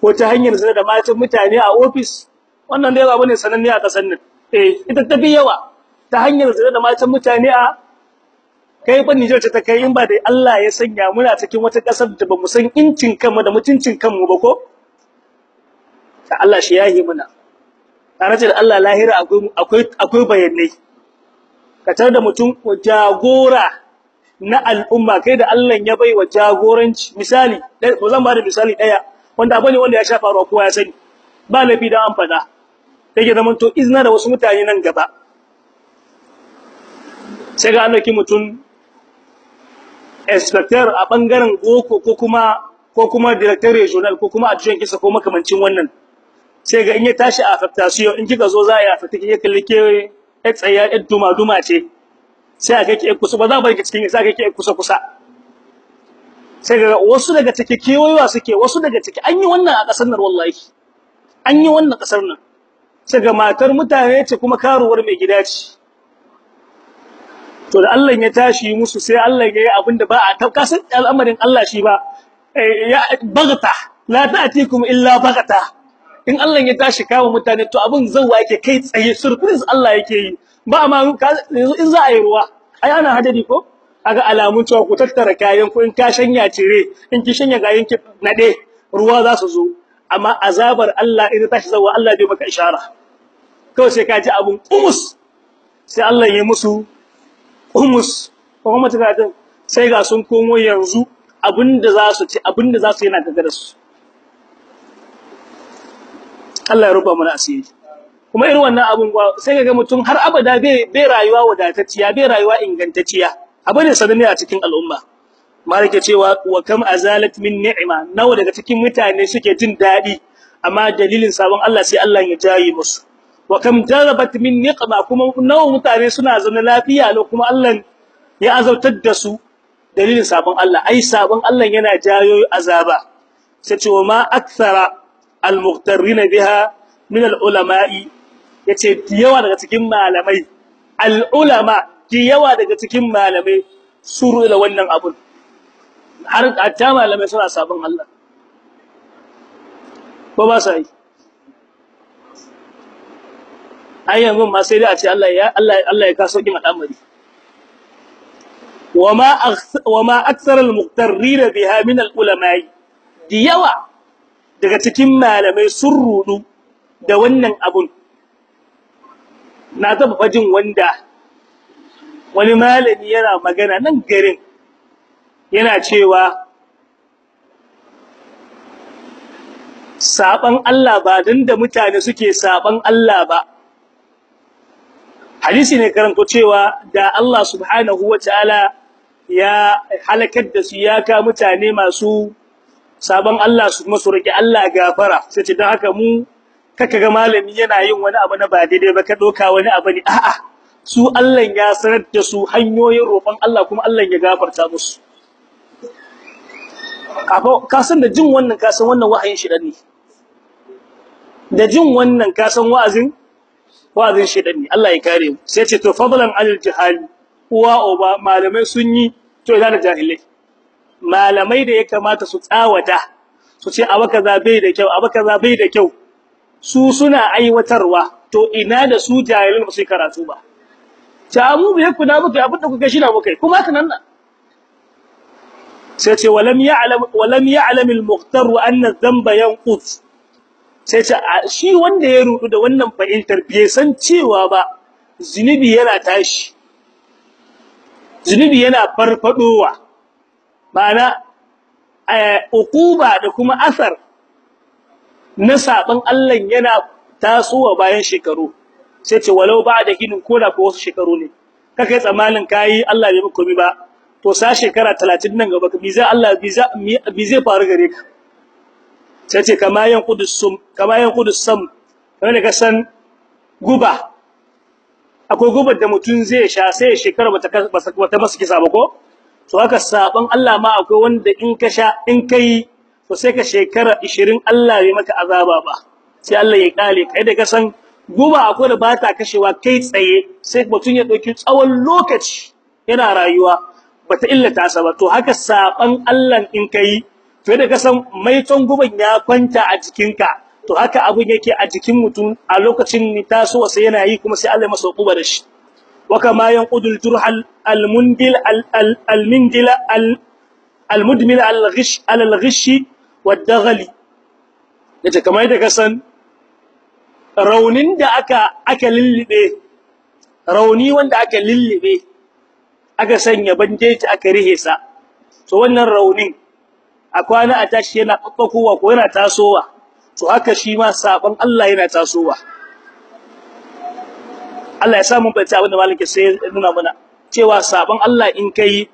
ko ta hanyar zina da matan mutane a office wannan dai abu ne sananne a kasan nan. Eh ita tafi yawa. Ta hanyar zina da matan mutane a kai ban Niger ta kai in ba dai Allah ya sanya muna cikin wata ƙasar da ba mu san incin kanmu da mutuncin kanmu ba ko? Ta Allah shi yahi muna. Tare da Allah lahira akwai akwai akwai bayanai. Ka tar da mutum jagora na al'umma kai da Allah ya bai wa jagoranci. Misali ko zan ba da misali ɗaya wanda abane wanda ya shafa ruwa kowa ya sani. Ba lafi da an fada take zaman to izna da wasu mutane nan gaba. Sai ga an mutum inspector a ɓangaren boko ko kuma ko kuma director regional ko kuma adjoint kisa ko makamancin wannan. Sai ga in ya tashi a affectation in kika zo za ya fita kike kalle ke tsaya ɗan duma duma ce. Sai aka ke kusa ba za ba ki cikin sai aka ke kusa kusa. Sai ga wasu daga cike kewayewa suke wasu daga cike an yi wannan a ƙasar nan wallahi. An yi wannan ƙasar nan. Sai ga matar mutane ce kuma karuwar mai gida ce. To da Allah ya tashi musu sai Allah ya yi abin da ba a taukasin al'amarin Allah shi ba. Ya bagata. La ta'tikum illa bagata. In Allah ya tashi kawo mutane to abin zawa yake kai tsaye surprise Allah yake yi. Ba ma yanzu in za a yi ruwa ai ana hadari ko? Aga alamun cewa ku tattara kayan ku in ka shanya cire in ki shanya gayen ki nade ruwa za su zo. Amma azabar Allah idan tashi zawa Allah bai maka ishara. Kawai sai ka ji abun umus sai Allah ya musu umus kuma mutaka sai ga sun komo yanzu abin da za su ci abin da za su yana gagara su. Allah ya ruba mana asiri. Kuma irin wannan abun sai kaga mutum har abada bai bai rayuwa wadatacciya bai rayuwa ingantacciya. Abin sananne a cikin al'umma. Malike cewa wa kam azalat min ni'ma? Nawa daga cikin mutane suke jin daɗi amma dalilin sabon Allah sai Allah ya jayi musu. Wa kam jarabat min niqma kuma nawa mutane suna zaune lafiya lo kuma Allah ya azautar da su? Dalilin sabon Allah. Ai sabon Allah yana jayo azaba. Sai ce wa ma akthara al-mughtarrin biha min al-ulama'i. Yace yawa daga cikin malamai al-ulama yawa daga cikin malamai suru da wannan abun. Har hatta malamai suna sabon Allah. Ko ba sai ai yanzu ma sai dai a ce Allah ya Allah Allah ya kaso kin al'amari. Wama wama akthar al-muqtarrin biha min al-ulama yawa daga cikin malamai sun rudu da wannan abun. Na taba fajin wanda wani malami yana magana nan garin yana cewa saban Allah ba dan da mutane suke saban Allah ba. Hadisi ne karanto cewa da Allah subhanahu wataala ya halakar da su ya ka mutane masu sabon Allah su kuma su riƙe Allah gafara. Sai ce dan haka mu kaka ga malami yana yin wani abu na ba daidai ba ka doka wani abu ne. A'a su Allah ya sanar da su hanyoyin roƙon Allah kuma Allah ya gafarta musu. Ka san da jin wannan ka san wannan wahayin shi ne. Da jin wannan ka san wa'azin wa'azin shi ne. Allah ya kare mu. Sai ce to fadlan alil jihali uwa oba malamai sun yi to ina da jahilai. Malamai da ya kamata su tsawata su ce abu kaza bai da kyau abu kaza bai da kyau. Su suna aiwatarwa to ina da su jahilin su karatu ba. Ta mu bai ku na muku abin da kuka shi na muku kuma haka nan sai ce walam ya'lam walam ya'lam al-muqtar anna dhanba yanqut sai ce shi wanda ya rudu da wannan fahimtar bai san cewa ba zinubi yana tashi. Zinubi yana farfadowa. Ma'ana uquba da kuma asar na saban Allah yana tasowa bayan shekaru. Sai ce walau ba da hinin koda ko wasu shekaru ne. Kakai tsamanin kai Allah bai maka komai ba. To sa shekara 30 nan gaba bi zai Allah bi zai faru gare ka? Sai ce kama yan qudus sum kama yan qudus sam. Kamar ka san guba. Akwai gubar da mutun zai sha sai shekara bata bata masa kisa ba ko? To haka saban Allah ma akwai wanda in ka sha in kai to sai ka shekara 20 Allah bai maka azaba ba. Sai Allah ya kale kai da ka san guba akwai da bata kashewa kai tsaye sai mutun ya ɗauki tsawon lokaci yana rayuwa bata illata sa ba. To haka saban Allah in kai to da ka san maiton guban ya kwanta a jikinka to haka abun yake a jikin mutum a lokacin ni taso sai yana yi kuma sai Allah ya masa hukuba da shi. وكما ينقض الجرح المندل المندل المدمل على الغش على الغش والدغل yace kamar yadda kasan raunin da aka aka lillibe rauni wanda aka lillibe aka sanya bandeji aka rihe sa to wannan raunin a kwana a tashi yana babbakowa ko yana tasowa to haka shi ma sabon Allah yana tasowa Allah ya samu bai ta abin da malike sai nuna mana. Cewa sabon Allah in kai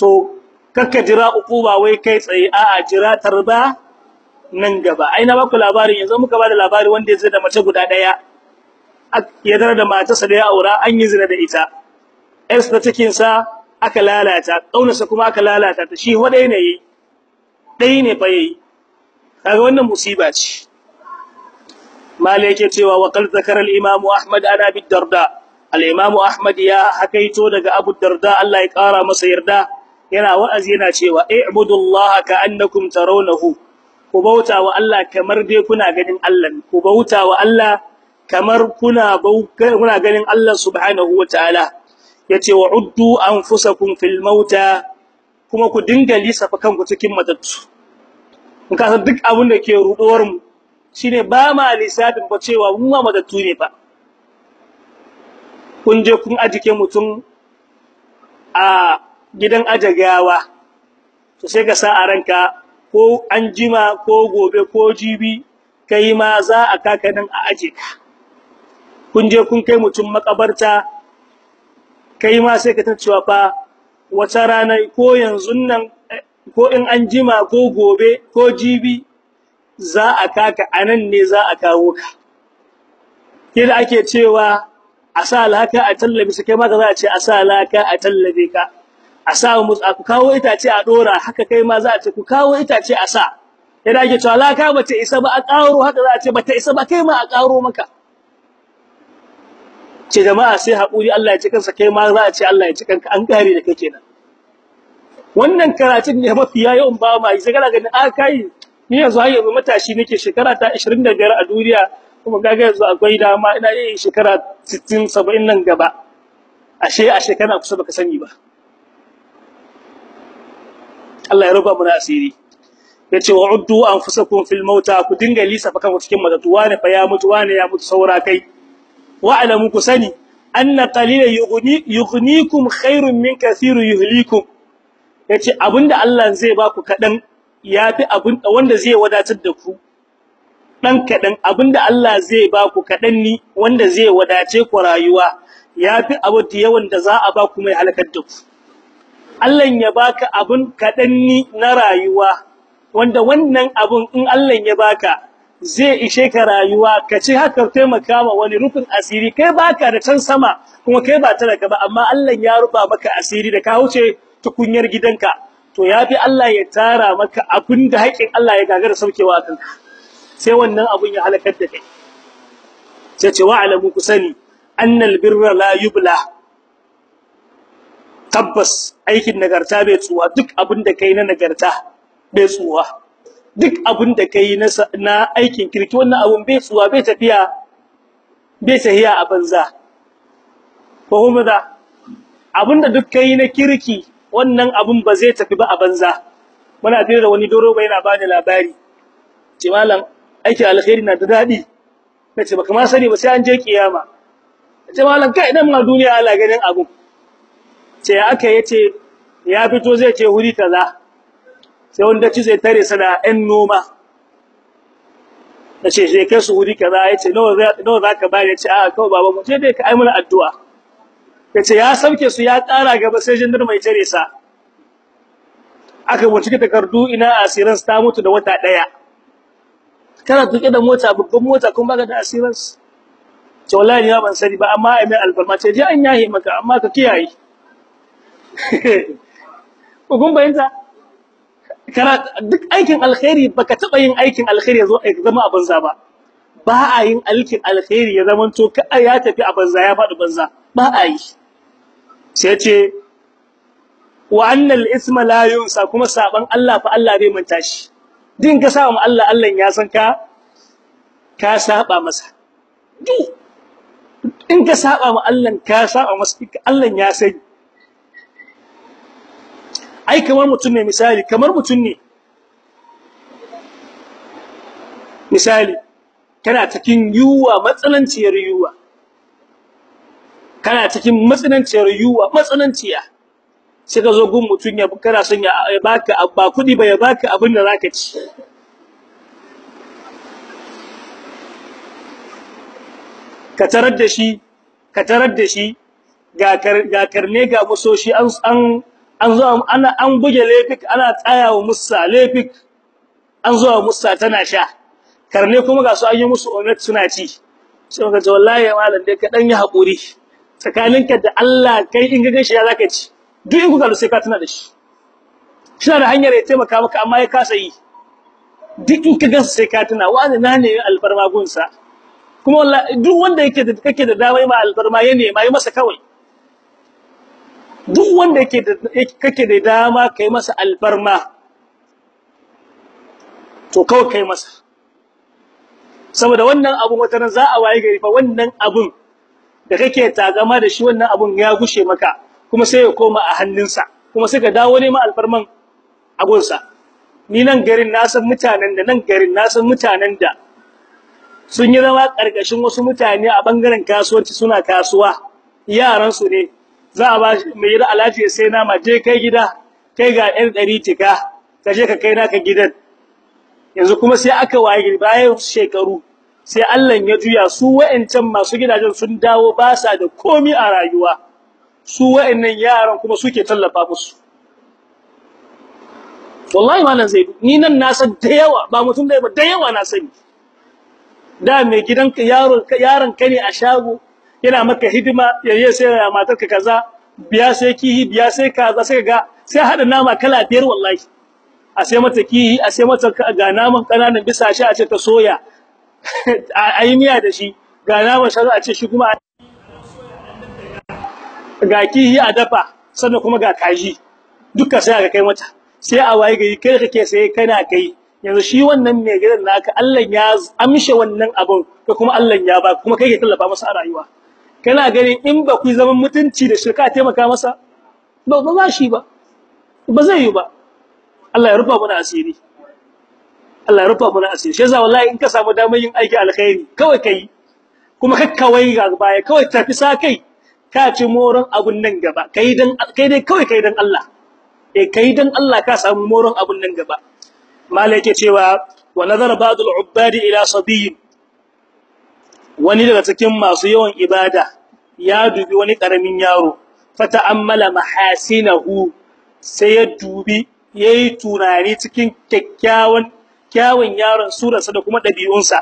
to kakka jira ukuba wai kai tsaye a'a jira tarba nan gaba. Ai na baku labarin yanzu muka ba da labari wanda ya zina da mace guda ɗaya ya dara da matarsa da ya aura an yi zina da ita. Ƴarsa ta cikin sa aka lalata kaunarsa kuma aka lalata ta. Shi wadai ne yi dai ne fa yayi kaga wannan musiba ce. Malai yake cewa wa qad zakara al-imam Ahmad ana bi darda al-imam Ahmad ya hakaito daga Abu Darda Allah ya kara masa yarda. Yana wa'azi yana cewa i'budullaha ka'annakum tarawnahu. Ku bauta wa Allah kamar dai kuna ganin Allah ku bauta wa Allah kamar kuna kuna ganin Allah subhanahu wataala ya ce wa uddu anfusakum fil mauta. Kuma ku dinga lisafa kanku cikin matattu. In ka san duk abin da ke ruduwar mu. Shine ba ma lissafin ba cewa mun ma matattu ne fa. Kun je kun ajike mutum a gidan ajagawa to sai ka sa a ranka ko an jima ko gobe ko jibi kai ma za a kaka nan a aje ka. Kun je kun kai mutum makabarta kai ma sai ka cewa fa wata rana ko yanzu nan ko in an jima ko gobe ko jibi za a kaka a nan ne za a kawo ka. Kida ake cewa a sa a tallabe sai ma za a ce a sa a tallabe ka. A sa mu ku kawo itace a dora haka kai ma za a ce ku kawo itace a sa. Kida ake cewa laka bata isa ba a karo haka za a ce bata isa ba kai ma a karo maka. Ce jama'a sai haƙuri Allah ya ci kansa. Kai ma za a ce Allah ya ci kanka. An kare da kake nan wannan karatun ne mafi yawan ba ma sai kana ganin a kai. Ni yanzu har yanzu matashi nake shekara ta 25 a duniya kuma kaga yanzu akwai dama ina yin shekara 60 70 nan gaba. Ashe ashe kana kusa baka sani ba. Allah ya ruba mu asiri. Yace wa uddu anfusakum fil mauta ku dinga lisa fa kanku cikin madatu wane fa ya mutu wane ya mutu saura kai. Wa alamu ku sani anna qalilan yughni yughnikum khairun min kathiru yuhlikum. Yace abin da Allah zai ba ku kadan yafi abin wanda zai wadatar da ku. Dan kadan abin da Allah zai ba ku kadan ni wanda zai wadace ku rayuwa. Yafi da yawan da za a ba ku mai halakar da ku. Allah ya baka abin kadan ni na rayuwa wanda wannan abun in Allah ya baka zai ishe ka rayuwa. Ka ci haka taimaka ma wani rufin asiri. Kai baka da can sama kuma kai ba talaka ba amma Allah ya ruba maka asiri da ka wuce tukunyar gidanka. To yafi Allah ya tara maka abin da haƙin Allah ya gagara saukewa kanka. Sai wannan abun ya halakar da kai. Sai ce wa'alamu ku sani annal birra la yubla. Tabbas aikin nagarta bai tsuwa duk abin da kai na nagarta bai tsuwa. Duk abin da kai na na aikin kirki wannan abun bai tsuwa bai tafiya bai tahiya a banza. Ko kuma da abin da duk kai na kirki wannan abun ba zai tafi ba a banza. Muna tare da wani doro bai yana bani labari. Ce malam aikin alkhairi na da daɗi nace baka ma sani ba sai an je kiyama. Ce malam kai idan ma duniya Allah ganin abun. Ce aka ya ce ya fito zai ce wuri kaza. Sai wanda ci zai tare sa da ɗan noma. Da ce sai kai su wuri kaza. Ya ce nawa za ka bayar? Ya ce a kawai baba mu je dai ka ai mana addu'a. Ya ce ya sauke su ya ƙara gaba sai jindar mai tare sa. Aka bincike takardu ina asiransu ta mutu da wata ɗaya. Kana tuke da mota babban mota kuma baka da asiransu ce wallahi ni ban sani ba amma ai mai alfarma. Ce je an yahe maka amma ka kiyaye. [LAUGHS] Kun bayanta kana duk aikin alkhairi baka taba yin aikin alkhairi ya zo ai zama a banza ba. Ba a yin aikin alkhairi ya zama to ka ya tafi a banza ya faɗi banza. Ba a yi sai ce wa annal isma la yunsa kuma saban Allah fa Allah bai manta shi. Din ka sa mu Allah Allah ya san ka ka saba masa. In ka saba mu Allah ka saba masa Allah ya sani. Ai kamar mutum ne misali kamar mutum ne. Misali kana cikin yuwa matsananciyar yuwa kana cikin matsananciyar yuwa matsananciya. Sai ka zo gun mutum ya kana son ya baka ba kuɗi ba ya baka abin da zaka ci. Ka tarar da shi ka tarar da shi ga ga karne ga musoshi an an an zo ana an buge lefik ana tsayawa musa lefik an zo musa tana sha. Karne kuma ga su an yi musu omet suna ci. Sai ka ce wallahi malam dai ka dan yi haƙuri tsakaninka da Allah kai in ga gashi ya zaka ci. Duk in kuka sai ka tuna da shi. Shi da hanyar ya taimaka maka amma ya kasa yi. Duk in ka gansa sai ka tuna. Wani na ne alfarma gunsa? Kuma wallahi duk wanda yake da kake da damai ma alfarma ya nema yi masa kawai. Duk wanda yake da kake da dama kai masa alfarma to kawai kai masa. Saboda wannan abun wata nan za a waye gari fa wannan abun da kake tagama da shi wannan abun ya gushe maka kuma sai ya koma a hannunsa kuma sai ka dawo neman alfarman agunsa ni nan garin na san mutanen da nan garin na san mutanen da sun yi zama ƙarƙashin wasu mutane a ɓangaren kasuwanci suna kasuwa. Yaran su ne za a ba mai yi alaji sai nama je kai gida kai ga ɗan ɗari tika ka je ka kai naka gidan. Yanzu kuma sai aka waye bayan shekaru sai Allah ya juya su wa'ancan masu gidajen sun dawo ba sa da komi a rayuwa. Su wa'annan yaran kuma suke tallafa musu. Wallahi malam zai ni nan na san da yawa ba mutum da ba da yawa na sani. Da mai gidan yaro yaron ka ne a shago yana maka hidima yayin sai ya matarka kaza biya sai kihi biya sai kaza sai ga sai hada nama kala biyar wallahi. A sai mata kihi a sai mata ga naman ƙananan bisa shi a ce ta soya a miya da shi. Ga naman shazo a ce shi kuma ga kihi a dafa sannan kuma ga kaji. Duka sai aka kai mata. Sai a waye gari kai kake sai kana kai. Yanzu shi wannan mai gidan naka Allah ya amshe wannan abun ko kuma Allah ya ba kuma kai ke tallafa masa a rayuwa. Kana ganin in ba ku zaman mutunci da shirka taimaka masa? Ba ba shi ba. Ba zai yi ba. Allah ya rufa mana asiri. Allah ya rufa mana asiri. Shi yasa wallahi in ka samu damar yin aiki alkhairi kawai kai kuma kakkawai ga baya kawai tafi sa kai ka ci moron abun nan gaba. Kai dan kai dai kawai kai dan Allah. Eh kai dan Allah ka samu moron abun nan gaba. Malai cewa wa nazara ba'd al-ubbad ila sabiy wani daga cikin masu yawan ibada ya dubi wani ƙaramin yaro fata'ammala mahasinahu sai ya dubi yayi tunani cikin kyakkyawan kyawun yaron surarsa da kuma dabi'unsa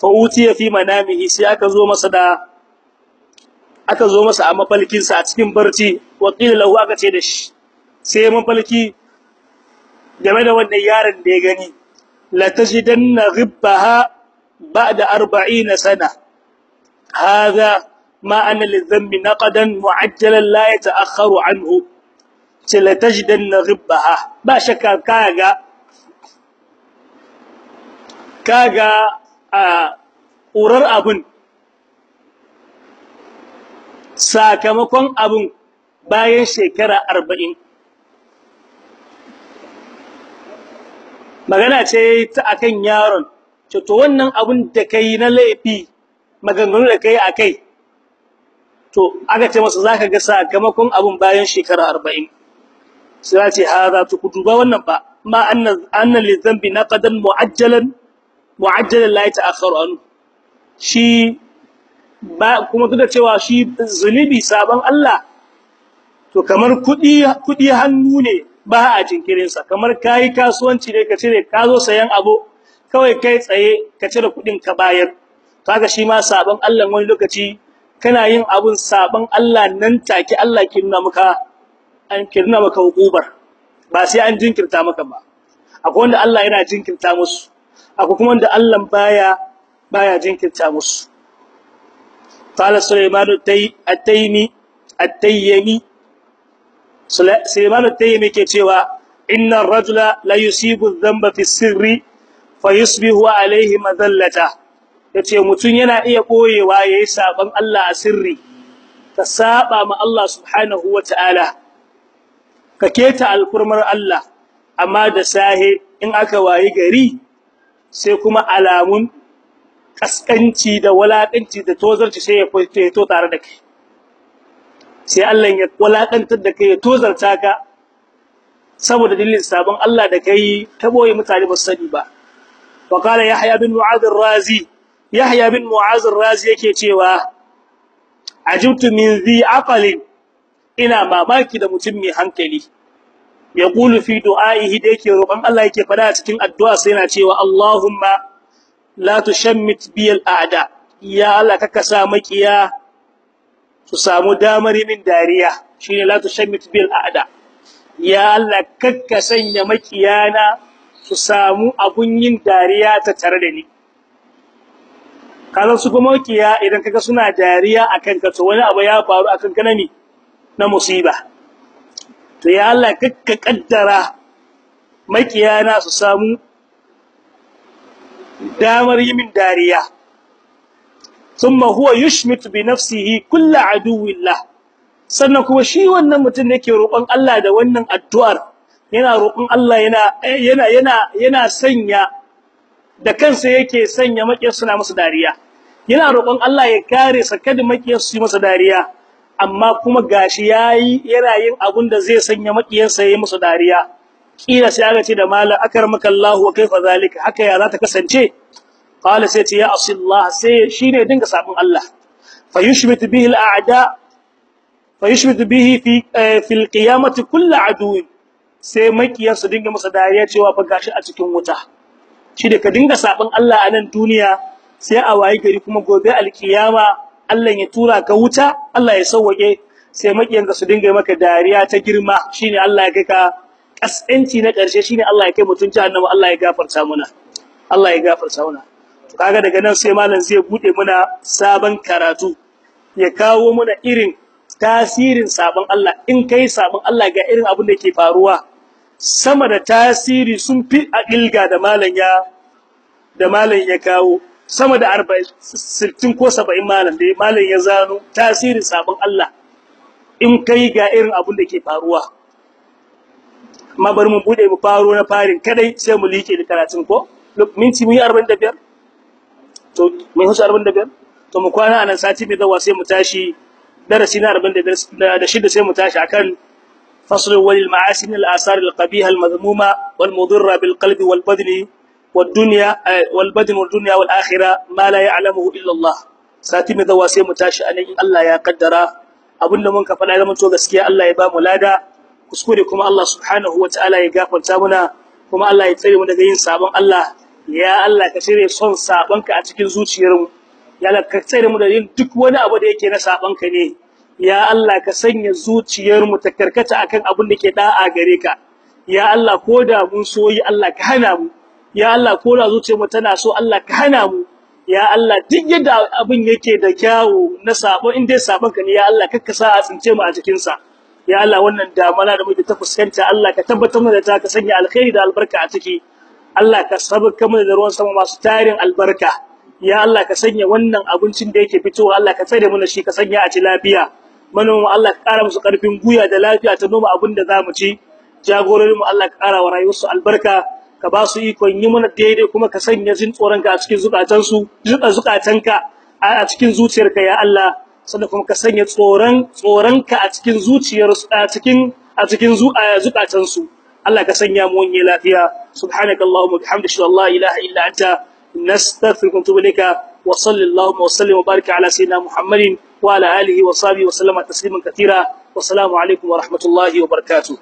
fa utiya fi manamihi sai aka zo masa da aka zo masa a mafalkinsa a cikin barci. Wa qila lahu aka ce da shi sai mafalki game da wannan yaron da ya gani la tajidanna ghibbaha ba'da 40 sana. Hadha ma ana lidhanbi naqadan mu'ajjalan la yata'akhkharu anhu. Ce la tajidanna ghibbaha. Ba shakka kaga kaga a ƙurar abun. Sakamakon abun bayan shekara arba'in. Magana ce ta akan yaron. To wannan abun da kai na laifi maganganu da kai akai to aka ce masa zaka ga sakamakon abun bayan shekara arba'in. Sai ce hadha to wannan ba. Ma anna anna lidhanbi naqadan muajjalan muajjalan la yata'akhkharu anhu shi ba kuma duk da cewa shi zunubi sabon Allah to kamar kuɗi kuɗi hannu ne ba a jinkirin sa kamar kai kasuwanci ne ka cire ka zo sayan abu kawai kai tsaye ka cire kuɗin ka bayar kaga shi ma sabon Allah wani lokaci kana yin abun sabon Allah nan take Allah ke nuna maka an kirna maka hukubar ba sai an jinkirta maka ba akwai wanda Allah yana jinkirta musu akwai kuma wanda Allah baya baya jinkirta musu. Qala sulaiman at-taymi at-tayyimi. Sulaiman ke cewa inna ar-rajula la yusibu adh-dhanba fi sirri fayusbihu alayhi madallata. Yace mutun yana iya boyewa yayi saban Allah a sirri ka saba ma Allah subhanahu wataala ka keta alfurmar Allah amma da sahe in aka wayi gari sai kuma alamun kaskanci da walakanci da tozarci sai ya fito tare da kai. Sai Allah ya walakantar da kai ya tozarta ka. Saboda dalilin sabon Allah da kai ta ɓoye mutane ba sani ba. Wa qala yahya bin mu'adh ar-razi yahya bin mu'adh ar-razi yake cewa ajibtu min zi aqalin. Ina mamaki da mutum mai hankali. Ya kulu fi du'aihi da yake roƙon Allah yake fada a cikin addu'a sai yana cewa Allahumma la tushammit bi al-a'da ya Allah kaka sa makiya su samu damar min dariya. Shine la tushammit bi al-a'da ya Allah kaka sanya makiyana su samu abun yin dariya ta tare da ni. Kalan su kuma makiya idan kaga suna dariya akan ka to wani abu ya faru akan ka na musiba. To ya Allah kakka kaddara makiyana su samu damar yimin dariya. Thumma huwa yushmit bi nafsihi kull aduwillah sannan kuma shi wannan mutum ne yake roƙon Allah da wannan addu'ar yana roƙon Allah yana yana yana yana sanya da kansa yake sanya makiyar suna masa dariya. Yana roƙon Allah ya kare sa kada su yi masa dariya. Amma kuma gashi yayi yana yin abun da zai sanya makiyarsa yayi musu dariya. Kila sai aka ce da mala akarmaka Allah wa kaifa zalika haka ya zata kasance? Qala sai ce ya asillah sai shine dinga sabon Allah. Fayushmit bihi al'a'da fayushmit bihi fi fi alqiyamati kullu adu sai makiyarsa dinga masa dariya cewa fa gashi a cikin wuta. Shi da ka dinga sabon Allah a nan duniya sai a wayi gari kuma gobe alkiyama Allah ya tura ka wuta Allah ya sauwake sai makiyanka su dinga maka dariya ta girma. Shine Allah ya kai ka kasanci na ƙarshe shine Allah ya kai mutun jahannama Allah ya gafarta muna. Allah ya gafarta muna. To kaga daga nan sai malam zai buɗe muna sabon karatu ya kawo muna irin tasirin sabon Allah. In kai sabon Allah ga irin abin da yake faruwa sama da tasiri sun fi a ilga da malam ya da malam ya kawo. sama da 40 60 ko 70 malam da malam ya zano tasirin sabon Allah in kai ga irin abun da ke faruwa amma bari mu bude mu faro na farin kadai sai mu like da karatun ko minti mu yi 45 to mai husu 45 to mu kwana anan sati mai zawa sai mu tashi darasi na 45 da shida sai mu tashi akan فصل وللمعاسن الآثار القبيحة المذمومة والمضرة بالقلب والبدن والدنيا والبدن والدنيا والآخرة ما لا يعلمه إلا الله sati mai zawa sai mu tashi anan in Allah ya kaddara abinda mun ka faɗa da mun to gaskiya Allah ya ba mu lada kuskure kuma Allah subhanahu wataala ya gafarta muna kuma Allah ya tsare mu daga yin sabon Allah ya Allah ka cire son sabonka a cikin zuciyarmu ya Allah ka tsare mu da yin duk wani abu da yake na sabonka ne ya Allah ka sanya zuciyarmu ta karkata akan abin da ke da'a gare ka ya Allah ko da mun so yi Allah ka hana mu ya Allah ko da zuciyarmu tana so Allah ka hana mu. Ya Allah duk yadda abin yake da kyawu na sabo in dai sabon ka ne ya Allah kakka sa a tsince mu a cikin sa ya Allah wannan damana da muke ta fuskanta Allah ka tabbatar mana da ta ka sanya alkhairi da albarka a ciki. Allah ka sabaka mana da ruwan sama masu tarin albarka. Ya Allah ka sanya wannan abincin da yake fitowa Allah ka tsare mana shi ka sanya a ci lafiya. Manoma Allah ka kara musu ƙarfin guya da lafiya ta noma abin da za mu ci. Jagororin mu Allah ka kara wa rayuwarsu albarka. Ka ba su ikon yi mana daidai kuma ka sanya jin tsoronka a cikin zukatansu zukatanka a cikin zuciyarka ya Allah. Sannan kuma ka sanya tsoron tsoronka a cikin zuciyar a cikin a cikin zukatan su Allah ka sanya mu wani lafiya. Subhanakallahumma bihamdika la ilaha illa anta nastaghfiruka wa atubu ilayka. Wa sallallahu wa sallim wa baraka ala sayyidina muhammadin wa ala alihi wa sahbihi wa sallama tasliman katira wa assalamu alaikum wa rahmatullahi wa barakatuh.